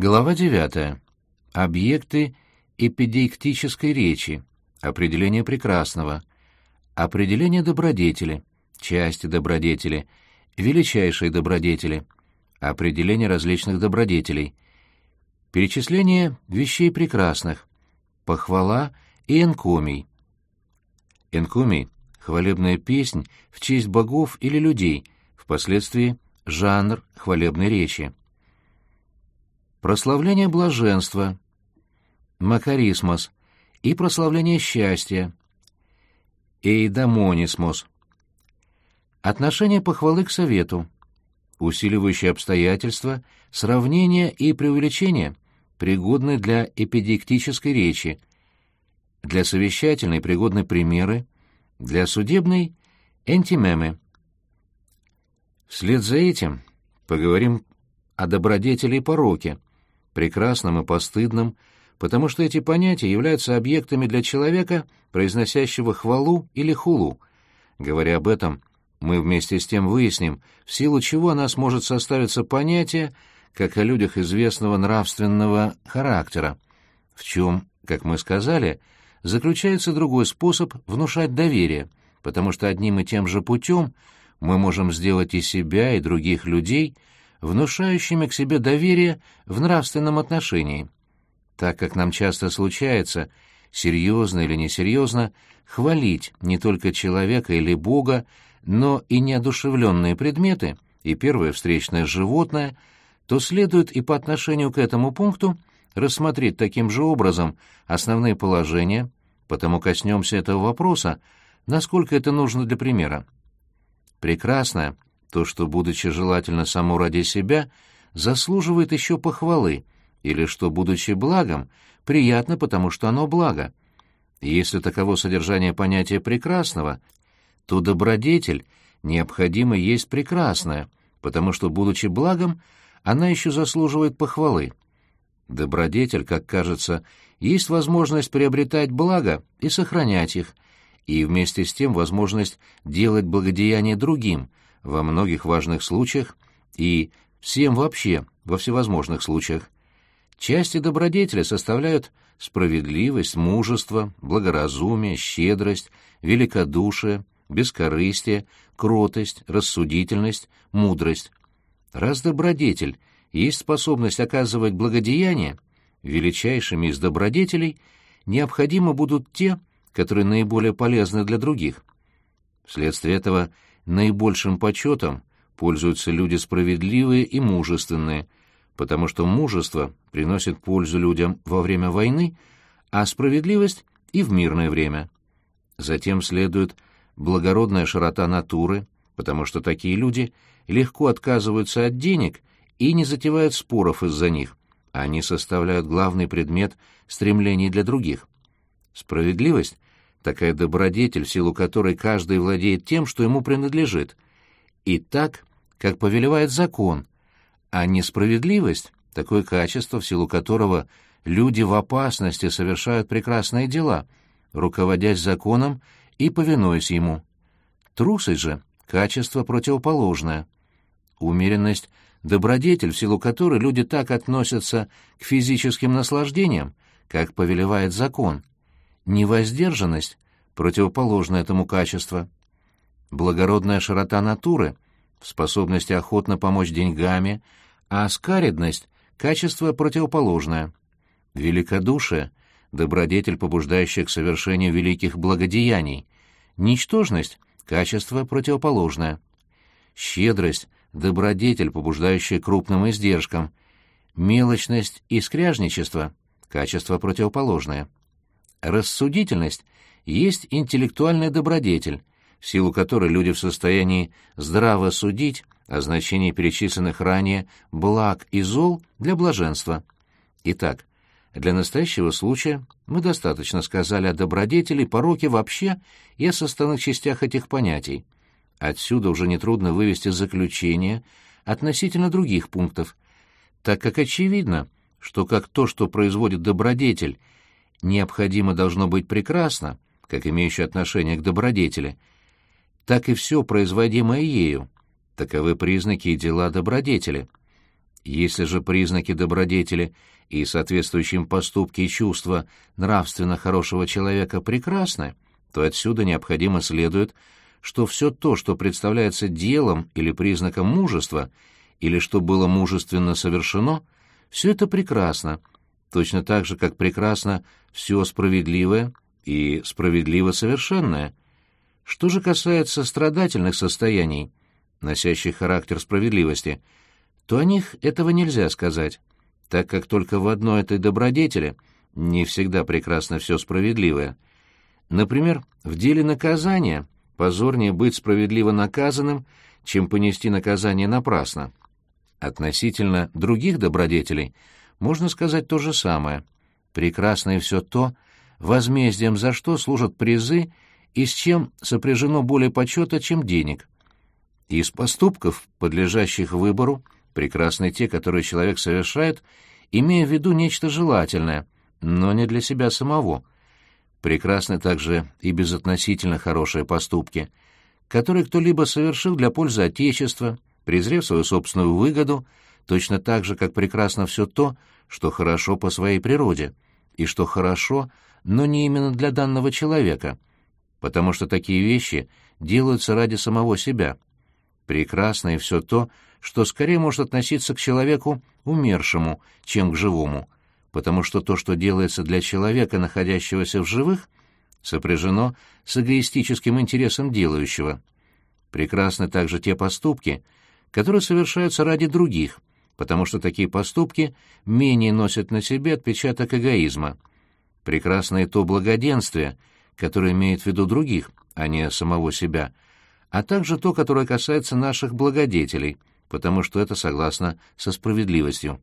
Глава 9. Объекты эпидиктической речи. Определение прекрасного. Определение добродетели. Части добродетели. Величайшие добродетели. Определение различных добродетелей. Перечисление вещей прекрасных. Похвала и энкомий. Энкомий — хвалебная песнь в честь богов или людей, впоследствии жанр хвалебной речи прославление блаженства, макарисмос и прославление счастья, эйдамонисмос. Отношение похвалы к совету, усиливающие обстоятельства, сравнение и преувеличение, пригодны для эпидиктической речи, для совещательной пригодны примеры, для судебной — энтимемы. Вслед за этим поговорим о добродетели и пороке, прекрасным и постыдным, потому что эти понятия являются объектами для человека, произносящего хвалу или хулу. Говоря об этом, мы вместе с тем выясним, в силу чего нас может составиться понятие, как о людях известного нравственного характера, в чем, как мы сказали, заключается другой способ внушать доверие, потому что одним и тем же путем мы можем сделать и себя, и других людей – внушающими к себе доверие в нравственном отношении. Так как нам часто случается, серьезно или несерьезно, хвалить не только человека или Бога, но и неодушевленные предметы, и первое встречное животное, то следует и по отношению к этому пункту рассмотреть таким же образом основные положения, потому коснемся этого вопроса, насколько это нужно для примера. Прекрасное, то, что, будучи желательно само ради себя, заслуживает еще похвалы, или что, будучи благом, приятно, потому что оно благо. если таково содержание понятия прекрасного, то добродетель необходимо есть прекрасная, потому что, будучи благом, она еще заслуживает похвалы. Добродетель, как кажется, есть возможность приобретать благо и сохранять их, и вместе с тем возможность делать благодеяние другим — во многих важных случаях и всем вообще во всевозможных случаях. Части добродетели составляют справедливость, мужество, благоразумие, щедрость, великодушие, бескорыстие, кротость, рассудительность, мудрость. Раз добродетель есть способность оказывать благодеяние, величайшими из добродетелей необходимо будут те, которые наиболее полезны для других. Вследствие этого наибольшим почетом пользуются люди справедливые и мужественные, потому что мужество приносит пользу людям во время войны, а справедливость и в мирное время. Затем следует благородная широта натуры, потому что такие люди легко отказываются от денег и не затевают споров из-за них, они составляют главный предмет стремлений для других. Справедливость такая добродетель, в силу которой каждый владеет тем, что ему принадлежит, и так, как повелевает закон, а несправедливость — такое качество, в силу которого люди в опасности совершают прекрасные дела, руководясь законом и повинуясь ему. Трусость же — качество противоположное. Умеренность — добродетель, в силу которой люди так относятся к физическим наслаждениям, как повелевает закон — Невоздержанность — противоположно этому качество. Благородная широта натуры — в способности охотно помочь деньгами, а скаридность — качество противоположное. Великодушие — добродетель, побуждающая к совершению великих благодеяний. Ничтожность — качество противоположное. Щедрость — добродетель, побуждающая крупным издержкам. Мелочность и скряжничество — качество противоположное. Рассудительность есть интеллектуальный добродетель, в силу которой люди в состоянии здраво судить о значении перечисленных ранее благ и зол для блаженства. Итак, для настоящего случая мы достаточно сказали о добродетели, пороке вообще и о составных частях этих понятий. Отсюда уже нетрудно вывести заключение относительно других пунктов, так как очевидно, что как то, что производит добродетель, необходимо должно быть прекрасно, как имеющее отношение к добродетели, так и все производимое ею. Таковы признаки и дела добродетели. Если же признаки добродетели и соответствующие им поступки и чувства нравственно хорошего человека прекрасны, то отсюда необходимо следует, что все то, что представляется делом или признаком мужества, или что было мужественно совершено, все это прекрасно, точно так же, как прекрасно все справедливое и справедливо совершенное. Что же касается страдательных состояний, носящих характер справедливости, то о них этого нельзя сказать, так как только в одной этой добродетели не всегда прекрасно все справедливое. Например, в деле наказания позорнее быть справедливо наказанным, чем понести наказание напрасно. Относительно других добродетелей можно сказать то же самое. Прекрасно и все то, возмездием за что служат призы и с чем сопряжено более почета, чем денег. Из поступков, подлежащих выбору, прекрасны те, которые человек совершает, имея в виду нечто желательное, но не для себя самого. Прекрасны также и безотносительно хорошие поступки, которые кто-либо совершил для пользы Отечества, презрев свою собственную выгоду, точно так же, как прекрасно все то, что хорошо по своей природе, и что хорошо, но не именно для данного человека, потому что такие вещи делаются ради самого себя. Прекрасно и все то, что скорее может относиться к человеку умершему, чем к живому, потому что то, что делается для человека, находящегося в живых, сопряжено с эгоистическим интересом делающего. Прекрасны также те поступки, которые совершаются ради других, потому что такие поступки менее носят на себе отпечаток эгоизма. Прекрасно и то благоденствие, которое имеет в виду других, а не самого себя, а также то, которое касается наших благодетелей, потому что это согласно со справедливостью.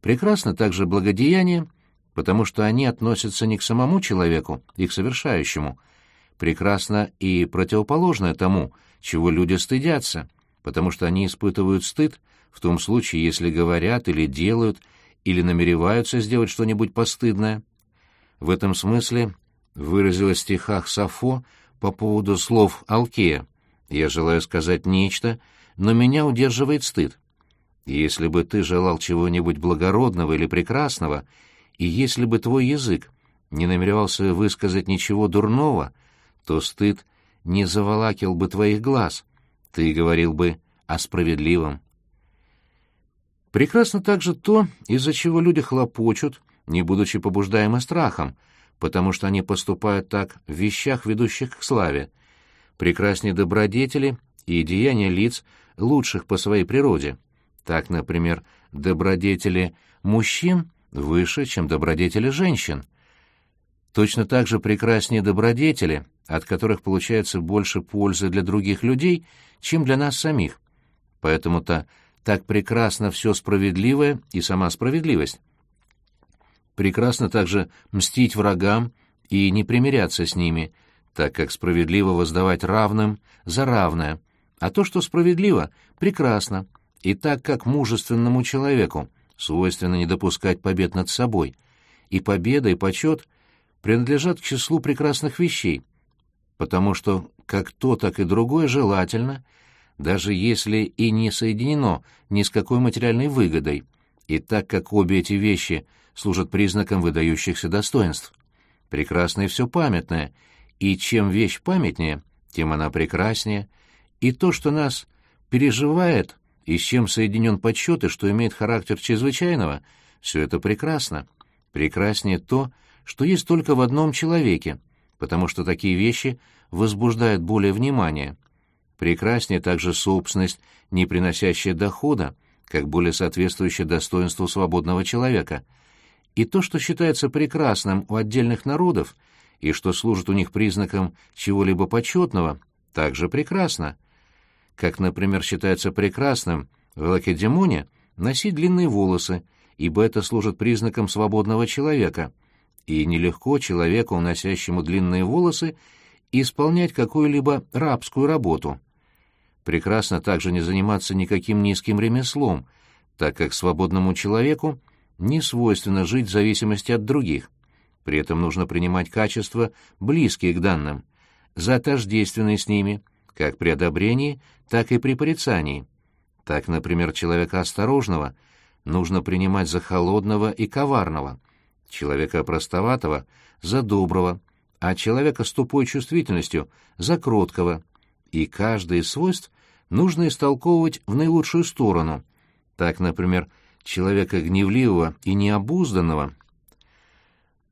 Прекрасно также благодеяние, потому что они относятся не к самому человеку и к совершающему. Прекрасно и противоположное тому, чего люди стыдятся — потому что они испытывают стыд в том случае, если говорят или делают, или намереваются сделать что-нибудь постыдное. В этом смысле выразилась в стихах Сафо по поводу слов Алкея. «Я желаю сказать нечто, но меня удерживает стыд. Если бы ты желал чего-нибудь благородного или прекрасного, и если бы твой язык не намеревался высказать ничего дурного, то стыд не заволакил бы твоих глаз, ты говорил бы о справедливом. Прекрасно также то, из-за чего люди хлопочут, не будучи побуждаемы страхом, потому что они поступают так в вещах, ведущих к славе. Прекраснее добродетели и деяния лиц, лучших по своей природе. Так, например, добродетели мужчин выше, чем добродетели женщин. Точно так же прекраснее добродетели, от которых получается больше пользы для других людей, чем для нас самих. Поэтому-то так прекрасно все справедливое и сама справедливость. Прекрасно также мстить врагам и не примиряться с ними, так как справедливо воздавать равным за равное, а то, что справедливо, прекрасно, и так как мужественному человеку свойственно не допускать побед над собой, и победа, и почет принадлежат к числу прекрасных вещей, потому что как то, так и другое желательно, даже если и не соединено ни с какой материальной выгодой, и так как обе эти вещи служат признаком выдающихся достоинств. Прекрасное все памятное, и чем вещь памятнее, тем она прекраснее, и то, что нас переживает, и с чем соединен подсчет, и что имеет характер чрезвычайного, все это прекрасно. Прекраснее то, что есть только в одном человеке, потому что такие вещи возбуждают более внимания. Прекраснее также собственность, не приносящая дохода, как более соответствующая достоинству свободного человека. И то, что считается прекрасным у отдельных народов, и что служит у них признаком чего-либо почетного, также прекрасно. Как, например, считается прекрасным в Лакедемоне носить длинные волосы, ибо это служит признаком свободного человека — и нелегко человеку, носящему длинные волосы, исполнять какую-либо рабскую работу. Прекрасно также не заниматься никаким низким ремеслом, так как свободному человеку не свойственно жить в зависимости от других. При этом нужно принимать качества, близкие к данным, затождественные с ними, как при одобрении, так и при порицании. Так, например, человека осторожного нужно принимать за холодного и коварного, человека простоватого — за доброго, а человека с тупой чувствительностью — за кроткого. И каждое из свойств нужно истолковывать в наилучшую сторону. Так, например, человека гневливого и необузданного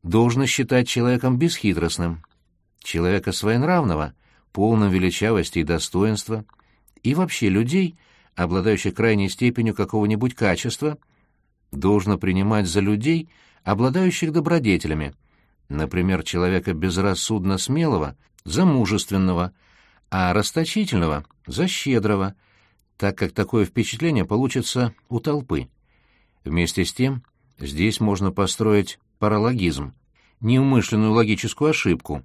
должно считать человеком бесхитростным, человека своенравного — полным величавости и достоинства, и вообще людей, обладающих крайней степенью какого-нибудь качества, должно принимать за людей, обладающих добродетелями, например, человека безрассудно смелого за мужественного, а расточительного за щедрого, так как такое впечатление получится у толпы. Вместе с тем, здесь можно построить паралогизм, неумышленную логическую ошибку.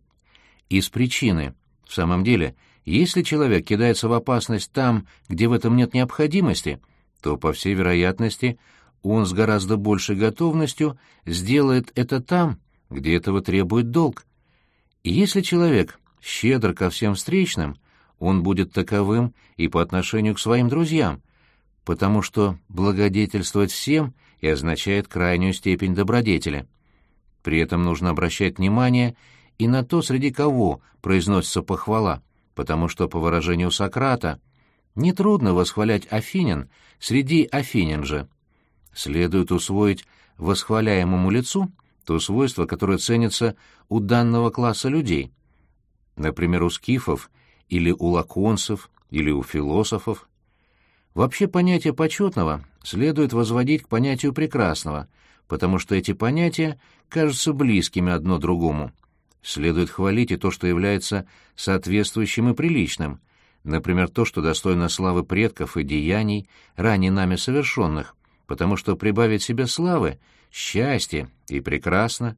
Из причины, в самом деле, если человек кидается в опасность там, где в этом нет необходимости, то, по всей вероятности, он с гораздо большей готовностью сделает это там, где этого требует долг. Если человек щедр ко всем встречным, он будет таковым и по отношению к своим друзьям, потому что благодетельствовать всем и означает крайнюю степень добродетели. При этом нужно обращать внимание и на то, среди кого произносится похвала, потому что, по выражению Сократа, нетрудно восхвалять Афинин среди Афинин же. Следует усвоить восхваляемому лицу то свойство, которое ценится у данного класса людей. Например, у скифов или у лаконцев или у философов. Вообще понятие почетного следует возводить к понятию прекрасного, потому что эти понятия кажутся близкими одно другому. Следует хвалить и то, что является соответствующим и приличным, например, то, что достойно славы предков и деяний, ранее нами совершенных, потому что прибавить себе славы — счастье и прекрасно.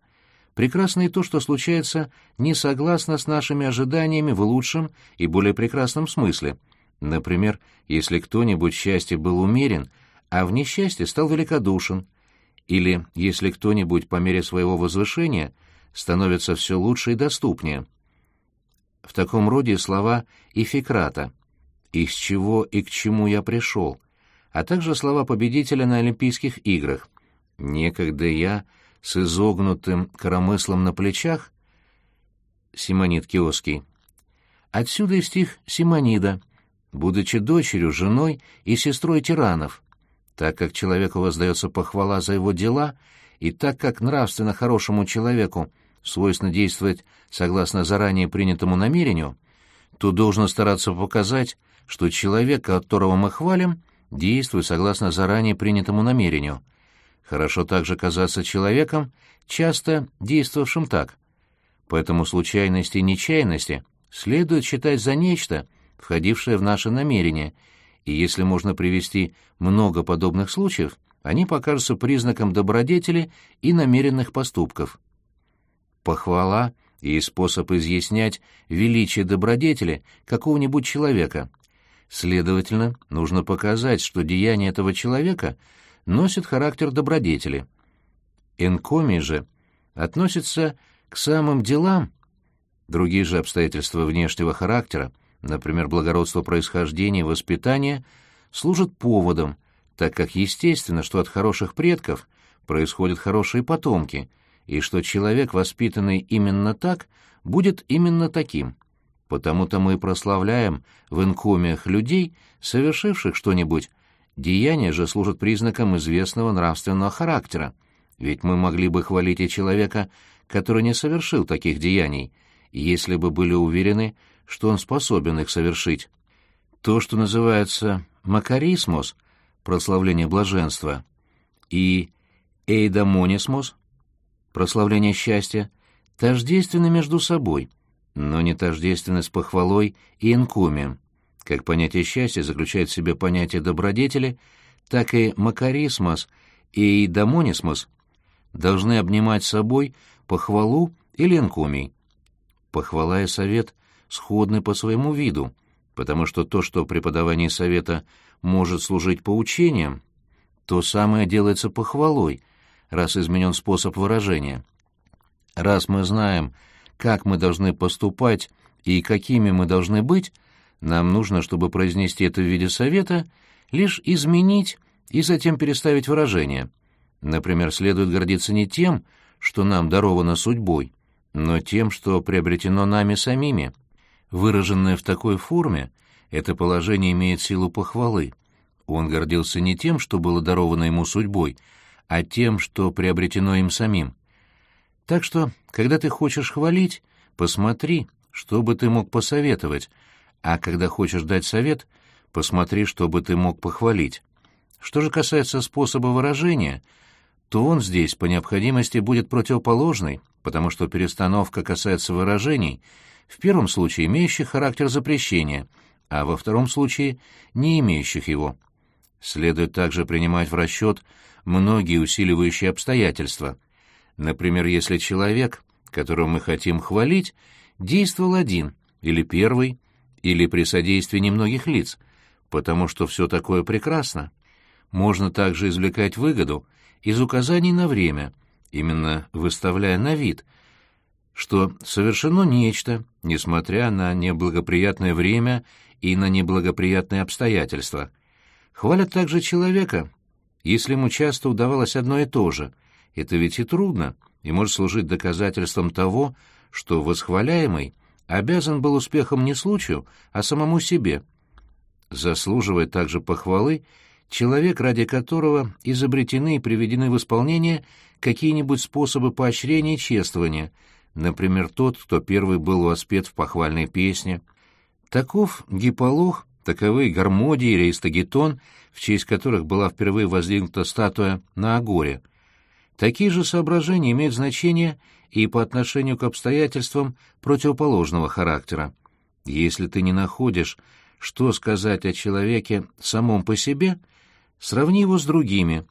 Прекрасно и то, что случается не согласно с нашими ожиданиями в лучшем и более прекрасном смысле. Например, если кто-нибудь в счастье был умерен, а в несчастье стал великодушен, или если кто-нибудь по мере своего возвышения становится все лучше и доступнее. В таком роде слова «ификрата» «из чего и к чему я пришел», а также слова победителя на Олимпийских играх. «Некогда я с изогнутым коромыслом на плечах» Симонид Киоский. Отсюда и стих Симонида, будучи дочерью, женой и сестрой тиранов. Так как человеку воздается похвала за его дела, и так как нравственно хорошему человеку свойственно действовать согласно заранее принятому намерению, то должно стараться показать, что человек, которого мы хвалим, действуй согласно заранее принятому намерению. Хорошо также казаться человеком, часто действовавшим так. Поэтому случайности и нечаянности следует считать за нечто, входившее в наше намерение, и если можно привести много подобных случаев, они покажутся признаком добродетели и намеренных поступков. Похвала и способ изъяснять величие добродетели какого-нибудь человека — Следовательно, нужно показать, что деяние этого человека носит характер добродетели. Энкомий же относится к самым делам. Другие же обстоятельства внешнего характера, например, благородство происхождения и воспитания, служат поводом, так как естественно, что от хороших предков происходят хорошие потомки, и что человек, воспитанный именно так, будет именно таким. Потому-то мы прославляем в инкомиях людей, совершивших что-нибудь. Деяния же служат признаком известного нравственного характера. Ведь мы могли бы хвалить и человека, который не совершил таких деяний, если бы были уверены, что он способен их совершить. То, что называется макарисмос, прославление блаженства, и эйдамонисмос, прославление счастья, тождественны между собой — но не тождественны с похвалой и инкумием. Как понятие счастья заключает в себе понятие добродетели, так и макарисмос и домонисмос должны обнимать собой похвалу или инкумий. Похвала и совет сходны по своему виду, потому что то, что преподавание совета может служить поучением, то самое делается похвалой, раз изменен способ выражения. Раз мы знаем, как мы должны поступать и какими мы должны быть, нам нужно, чтобы произнести это в виде совета, лишь изменить и затем переставить выражение. Например, следует гордиться не тем, что нам даровано судьбой, но тем, что приобретено нами самими. Выраженное в такой форме, это положение имеет силу похвалы. Он гордился не тем, что было даровано ему судьбой, а тем, что приобретено им самим. Так что, когда ты хочешь хвалить, посмотри, что бы ты мог посоветовать, а когда хочешь дать совет, посмотри, что бы ты мог похвалить. Что же касается способа выражения, то он здесь по необходимости будет противоположный, потому что перестановка касается выражений, в первом случае имеющих характер запрещения, а во втором случае не имеющих его. Следует также принимать в расчет многие усиливающие обстоятельства. Например, если человек, которого мы хотим хвалить, действовал один, или первый, или при содействии немногих лиц, потому что все такое прекрасно. Можно также извлекать выгоду из указаний на время, именно выставляя на вид, что совершено нечто, несмотря на неблагоприятное время и на неблагоприятные обстоятельства. Хвалят также человека, если ему часто удавалось одно и то же. Это ведь и трудно, и может служить доказательством того, что восхваляемый обязан был успехом не случаю, а самому себе. Заслуживает также похвалы человек, ради которого изобретены и приведены в исполнение какие-нибудь способы поощрения и чествования, например, тот, кто первый был воспет в похвальной песне. Таков Гиполох, таковы Гармодий и Рейстагетон, в честь которых была впервые воздвигнута статуя на Агоре. Такие же соображения имеют значение и по отношению к обстоятельствам противоположного характера. Если ты не находишь, что сказать о человеке самом по себе — Сравни его с другими,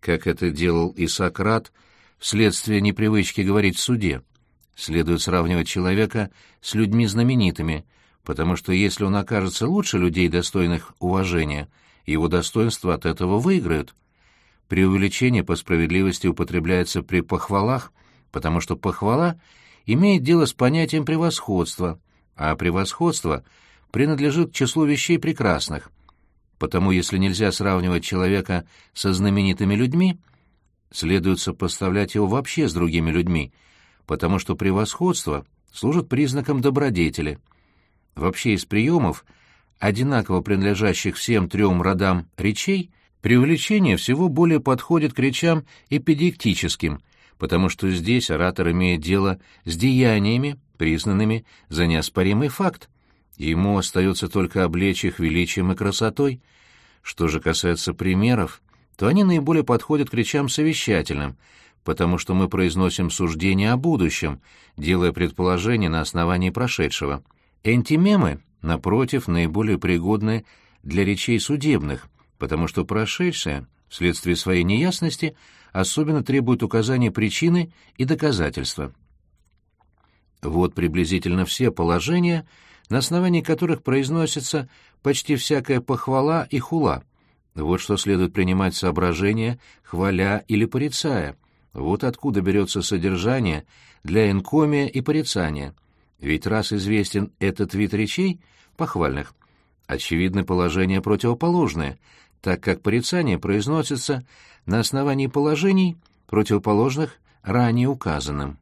как это делал и Сократ вследствие непривычки говорить в суде. Следует сравнивать человека с людьми знаменитыми, потому что если он окажется лучше людей, достойных уважения, его достоинства от этого выиграют. Преувеличение по справедливости употребляется при похвалах, потому что похвала имеет дело с понятием превосходства, а превосходство принадлежит к числу вещей прекрасных, Потому если нельзя сравнивать человека со знаменитыми людьми, следует сопоставлять его вообще с другими людьми, потому что превосходство служит признаком добродетели. Вообще из приемов, одинаково принадлежащих всем трем родам речей, преувеличение всего более подходит к речам эпидектическим, потому что здесь оратор имеет дело с деяниями, признанными за неоспоримый факт, Ему остается только облечь их величием и красотой. Что же касается примеров, то они наиболее подходят к речам совещательным, потому что мы произносим суждения о будущем, делая предположения на основании прошедшего. Энтимемы, напротив, наиболее пригодны для речей судебных, потому что прошедшее, вследствие своей неясности, особенно требует указания причины и доказательства. Вот приблизительно все положения — на основании которых произносится почти всякая похвала и хула. Вот что следует принимать соображения, хваля или порицая. Вот откуда берется содержание для энкомия и порицания. Ведь раз известен этот вид речей, похвальных, очевидно положение противоположное, так как порицание произносится на основании положений, противоположных ранее указанным.